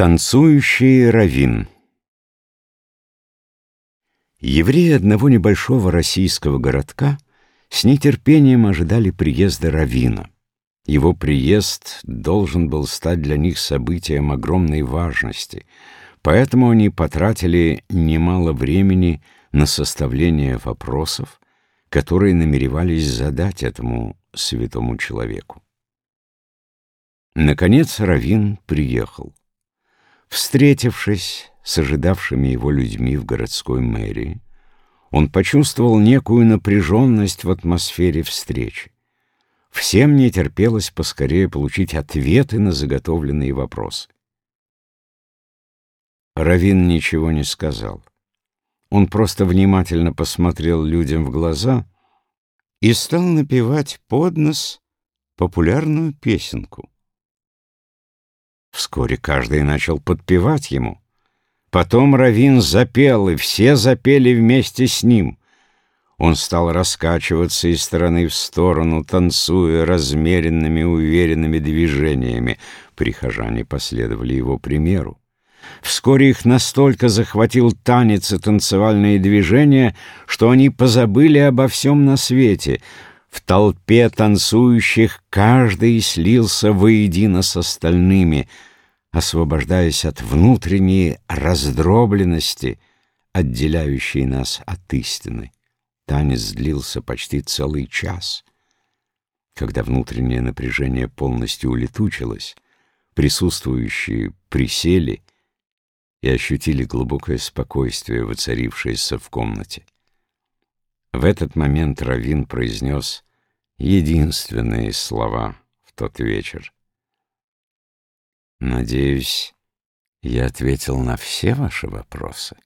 Танцующий раввин Евреи одного небольшого российского городка с нетерпением ожидали приезда раввина. Его приезд должен был стать для них событием огромной важности, поэтому они потратили немало времени на составление вопросов, которые намеревались задать этому святому человеку. Наконец раввин приехал. Встретившись с ожидавшими его людьми в городской мэрии, он почувствовал некую напряженность в атмосфере встречи. Всем не терпелось поскорее получить ответы на заготовленные вопросы. Равин ничего не сказал. Он просто внимательно посмотрел людям в глаза и стал напевать под нос популярную песенку. Вскоре каждый начал подпевать ему. Потом Равин запел, и все запели вместе с ним. Он стал раскачиваться из стороны в сторону, танцуя размеренными, уверенными движениями. Прихожане последовали его примеру. Вскоре их настолько захватил танец и танцевальные движения, что они позабыли обо всем на свете — в толпе танцующих каждый слился воедино с остальными, освобождаясь от внутренней раздробленности, отделяющей нас от истины. Танец длился почти целый час. Когда внутреннее напряжение полностью улетучилось, присутствующие присели и ощутили глубокое спокойствие, воцарившееся в комнате. В этот момент Равин произнес единственные слова в тот вечер. «Надеюсь, я ответил на все ваши вопросы».